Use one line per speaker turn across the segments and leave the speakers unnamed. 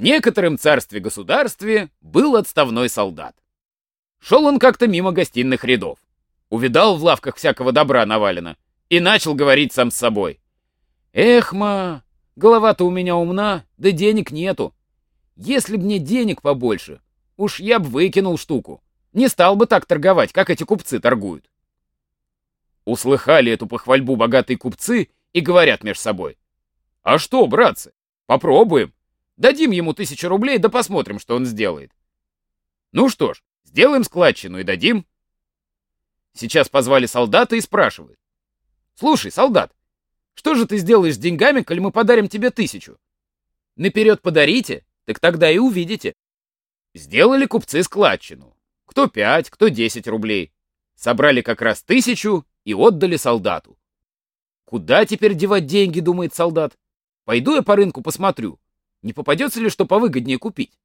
В некотором царстве-государстве был отставной солдат. Шел он как-то мимо гостиных рядов. Увидал в лавках всякого добра навалено и начал говорить сам с собой. «Эх, ма, голова-то у меня умна, да денег нету. Если б мне денег побольше, уж я б выкинул штуку. Не стал бы так торговать, как эти купцы торгуют». Услыхали эту похвальбу богатые купцы и говорят между собой. «А что, братцы, попробуем. Дадим ему тысячу рублей, да посмотрим, что он сделает». Ну что ж, сделаем складчину и дадим. Сейчас позвали солдата и спрашивают. «Слушай, солдат, что же ты сделаешь с деньгами, коль мы подарим тебе тысячу? Наперед подарите, так тогда и увидите». Сделали купцы складчину. Кто пять, кто десять рублей. Собрали как раз тысячу и отдали солдату. Куда теперь девать деньги, думает солдат? Пойду я по рынку посмотрю, не попадется ли что повыгоднее купить.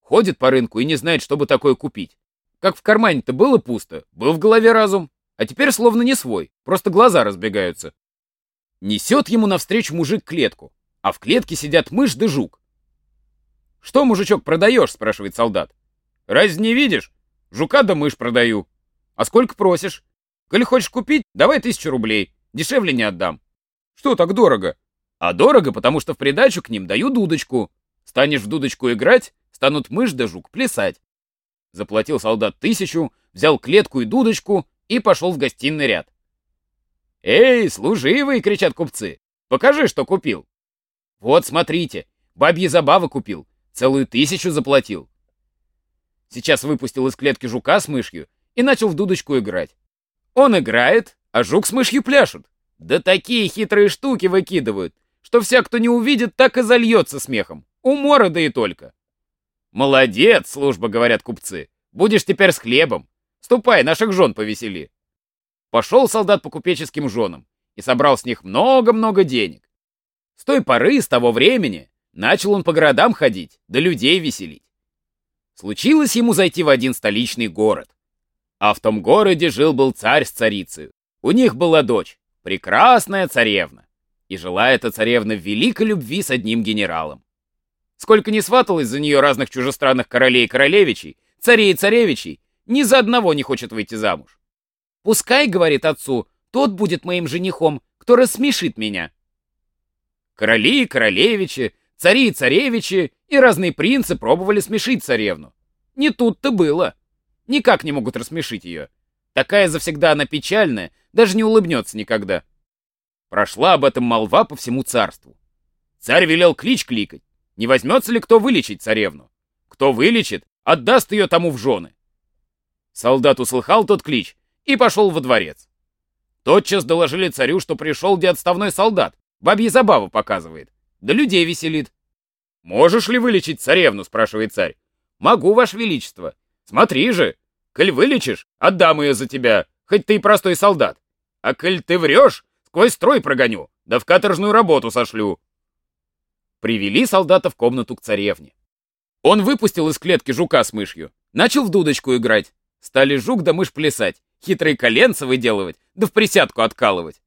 Ходит по рынку и не знает, что бы такое купить. Как в кармане-то было пусто, был в голове разум, а теперь словно не свой, просто глаза разбегаются. Несет ему навстречу мужик клетку, а в клетке сидят мышь да жук. «Что, мужичок, продаешь?» — спрашивает солдат. «Разве не видишь? Жука да мышь продаю. А сколько просишь? Коли хочешь купить, давай тысячу рублей. Дешевле не отдам. Что так дорого? А дорого, потому что в придачу к ним даю дудочку. Станешь в дудочку играть, станут мышь да жук плясать. Заплатил солдат тысячу, взял клетку и дудочку и пошел в гостиный ряд. «Эй, служивый!» — кричат купцы. «Покажи, что купил!» «Вот, смотрите, бабьи забавы купил, целую тысячу заплатил». Сейчас выпустил из клетки жука с мышью и начал в дудочку играть. Он играет, а жук с мышью пляшут. Да такие хитрые штуки выкидывают, что вся, кто не увидит, так и зальется смехом. Умора да и только. «Молодец, служба», — говорят купцы. «Будешь теперь с хлебом. Ступай, наших жен повесели». Пошел солдат по купеческим женам и собрал с них много-много денег. С той поры, с того времени, начал он по городам ходить, да людей веселить. Случилось ему зайти в один столичный город. А в том городе жил-был царь с царицей. У них была дочь, прекрасная царевна. И жила эта царевна великой любви с одним генералом. Сколько не сваталось за нее разных чужестранных королей и королевичей, царей и царевичей, ни за одного не хочет выйти замуж. «Пускай, — говорит отцу, — тот будет моим женихом, кто рассмешит меня». Короли и королевичи, цари и царевичи и разные принцы пробовали смешить царевну. Не тут-то было. Никак не могут рассмешить ее. Такая завсегда она печальная, даже не улыбнется никогда. Прошла об этом молва по всему царству. Царь велел клич кликать. Не возьмется ли кто вылечить царевну? Кто вылечит, отдаст ее тому в жены. Солдат услыхал тот клич и пошел во дворец. Тотчас доложили царю, что пришел где отставной солдат, бабьи забавы показывает, да людей веселит. «Можешь ли вылечить царевну?» — спрашивает царь. «Могу, ваше величество. Смотри же, коль вылечишь, отдам ее за тебя, хоть ты и простой солдат. А коль ты врешь, сквозь строй прогоню, да в каторжную работу сошлю. Привели солдата в комнату к царевне. Он выпустил из клетки жука с мышью, начал в дудочку играть. Стали жук да мышь плясать, хитрые коленца выделывать, да в присядку откалывать.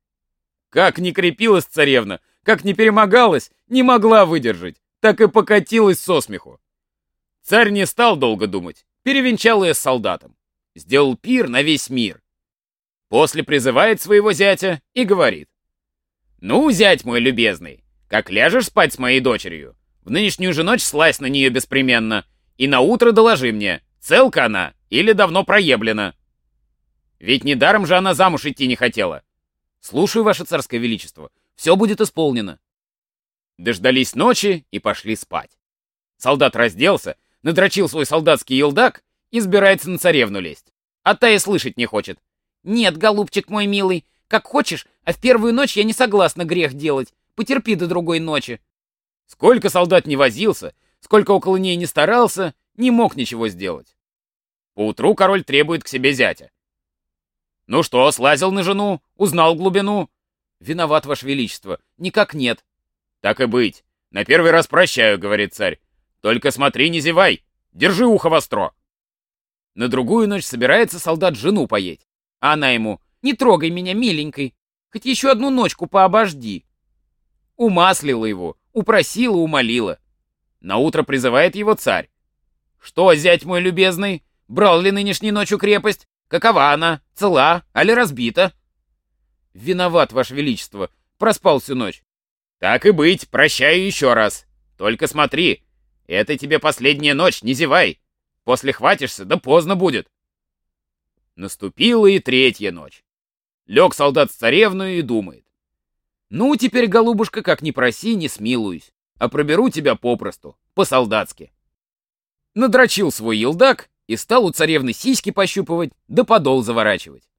Как не крепилась царевна, как не перемогалась, не могла выдержать, так и покатилась со смеху. Царь не стал долго думать, перевенчал ее с солдатом. Сделал пир на весь мир. После призывает своего зятя и говорит. «Ну, зять мой любезный, как ляжешь спать с моей дочерью, в нынешнюю же ночь слазь на нее беспременно, и на утро доложи мне, целка она или давно проеблена. Ведь недаром же она замуж идти не хотела. Слушаю, ваше царское величество, все будет исполнено». Дождались ночи и пошли спать. Солдат разделся, надрочил свой солдатский елдак и собирается на царевну лезть. А та и слышать не хочет. «Нет, голубчик мой милый, как хочешь, а в первую ночь я не согласна грех делать. Потерпи до другой ночи». Сколько солдат не возился, сколько около ней не старался, не мог ничего сделать. Поутру король требует к себе зятя. «Ну что, слазил на жену? Узнал глубину?» «Виноват, ваше величество. Никак нет». «Так и быть. На первый раз прощаю», — говорит царь. «Только смотри, не зевай. Держи ухо востро». На другую ночь собирается солдат жену поесть. Она ему «Не трогай меня, миленькой, хоть еще одну ночку пообожди». Умаслила его, упросила, умолила. Наутро призывает его царь. «Что, зять мой любезный, брал ли нынешней ночью крепость? Какова она? Цела, али разбита?» «Виноват, Ваше Величество, проспал всю ночь». «Так и быть, прощаю еще раз. Только смотри, это тебе последняя ночь, не зевай. После хватишься, да поздно будет». Наступила и третья ночь. Лег солдат с царевну и думает. «Ну, теперь, голубушка, как ни проси, не смилуюсь, а проберу тебя попросту, по-солдатски». Надрочил свой елдак и стал у царевны сиськи пощупывать, да подол заворачивать.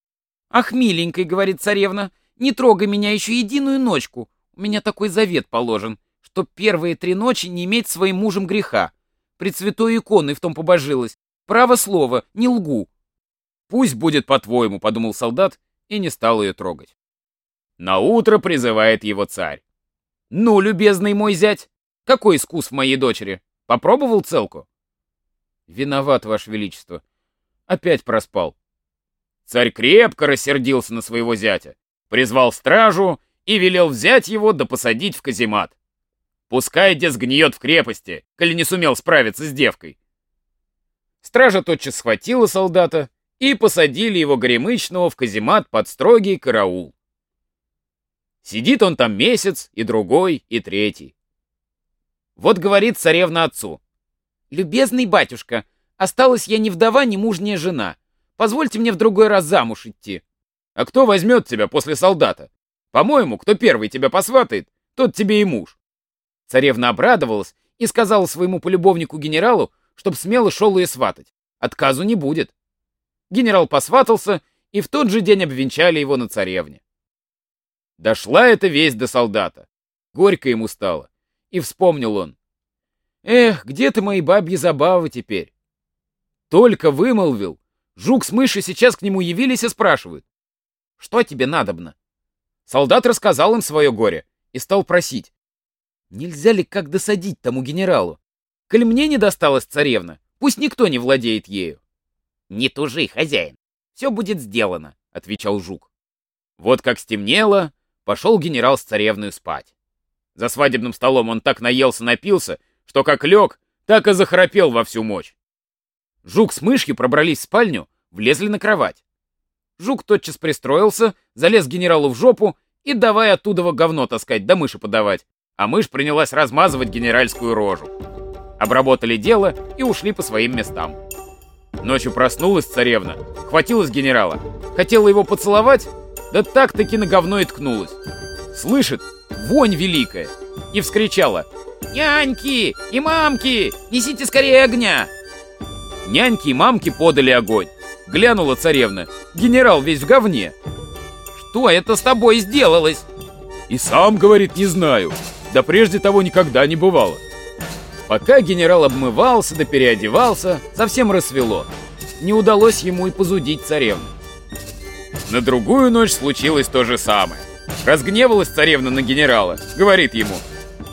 «Ах, миленькой, — говорит царевна, — не трогай меня еще единую ночку, у меня такой завет положен, что первые три ночи не иметь своим мужем греха. Пред святой иконой в том побожилась. Право слово, не лгу». «Пусть будет по-твоему», — подумал солдат, и не стал ее трогать. На утро призывает его царь. «Ну, любезный мой зять, какой искус в моей дочери? Попробовал целку?» «Виноват, Ваше Величество. Опять проспал». Царь крепко рассердился на своего зятя, призвал стражу и велел взять его да посадить в каземат. Пускай де сгниет в крепости, коли не сумел справиться с девкой. Стража тотчас схватила солдата и посадили его горемычного в каземат под строгий караул. Сидит он там месяц, и другой, и третий. Вот говорит царевна отцу. «Любезный батюшка, осталась я ни вдова, ни мужняя жена. Позвольте мне в другой раз замуж идти». «А кто возьмет тебя после солдата? По-моему, кто первый тебя посватает, тот тебе и муж». Царевна обрадовалась и сказала своему полюбовнику-генералу, чтоб смело шел ее сватать. Отказу не будет. Генерал посватался, и в тот же день обвенчали его на царевне. Дошла эта весть до солдата. Горько ему стало. И вспомнил он. Эх, где ты мои бабьи забавы теперь? Только вымолвил. Жук с мышью сейчас к нему явились и спрашивают. Что тебе надобно? Солдат рассказал им свое горе и стал просить. Нельзя ли как досадить тому генералу? Коль мне не досталась царевна, пусть никто не владеет ею. «Не тужи, хозяин, все будет сделано», — отвечал жук. Вот как стемнело, пошел генерал с царевной спать. За свадебным столом он так наелся-напился, что как лег, так и захрапел во всю мощь. Жук с мышью пробрались в спальню, влезли на кровать. Жук тотчас пристроился, залез генералу в жопу и давай оттуда говно таскать, да мыши подавать, а мышь принялась размазывать генеральскую рожу. Обработали дело и ушли по своим местам. Ночью проснулась царевна, хватилась генерала, хотела его поцеловать, да так-таки на говно и ткнулась. Слышит, вонь великая, и вскричала «Няньки и мамки, несите скорее огня!» Няньки и мамки подали огонь. Глянула царевна, генерал весь в говне. «Что это с тобой сделалось?» И сам, говорит, не знаю. Да прежде того никогда не бывало. Пока генерал обмывался да переодевался, совсем рассвело. Не удалось ему и позудить царевну. На другую ночь случилось то же самое. Разгневалась царевна на генерала, говорит ему.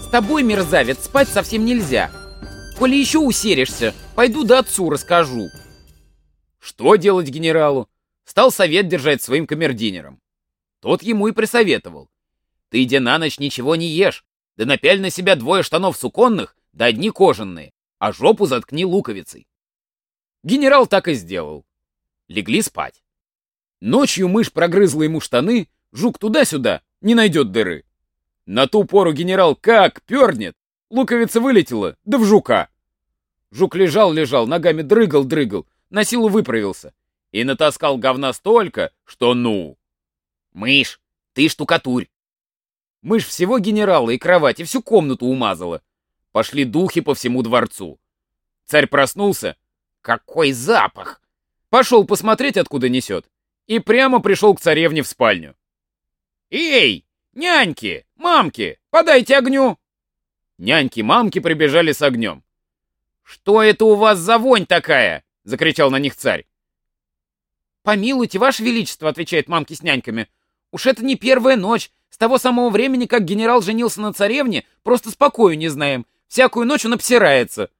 «С тобой, мерзавец, спать совсем нельзя. Коли еще усеришься, пойду да отцу расскажу». Что делать генералу? Стал совет держать своим камердинером. Тот ему и присоветовал. Ты, иди на ночь, ничего не ешь, да напяль на себя двое штанов суконных да одни кожаные, а жопу заткни луковицей. Генерал так и сделал. Легли спать. Ночью мышь прогрызла ему штаны, жук туда-сюда, не найдет дыры. На ту пору генерал как пернет, луковица вылетела, да в жука. Жук лежал-лежал, ногами дрыгал-дрыгал, на силу выправился. И натаскал говна столько, что ну. Мышь, ты штукатурь. Мышь всего генерала и кровать, и всю комнату умазала. Пошли духи по всему дворцу. Царь проснулся. Какой запах! Пошел посмотреть, откуда несет. И прямо пришел к царевне в спальню. «Эй, няньки, мамки, подайте огню!» Няньки-мамки прибежали с огнем. «Что это у вас за вонь такая?» — закричал на них царь. «Помилуйте, ваше величество», — отвечает мамки с няньками. «Уж это не первая ночь. С того самого времени, как генерал женился на царевне, просто спокою не знаем. Всякую ночь он обсирается.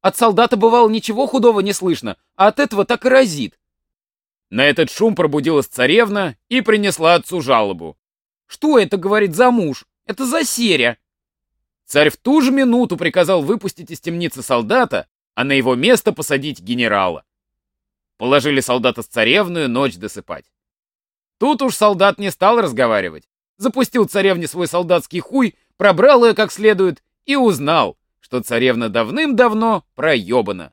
От солдата, бывало, ничего худого не слышно, а от этого так и разит. На этот шум пробудилась царевна и принесла отцу жалобу. «Что это, — говорит, — за муж? Это за серя!» Царь в ту же минуту приказал выпустить из темницы солдата, а на его место посадить генерала. Положили солдата с царевную ночь досыпать. Тут уж солдат не стал разговаривать. Запустил царевне свой солдатский хуй, пробрал ее как следует и узнал, что царевна давным-давно проебана.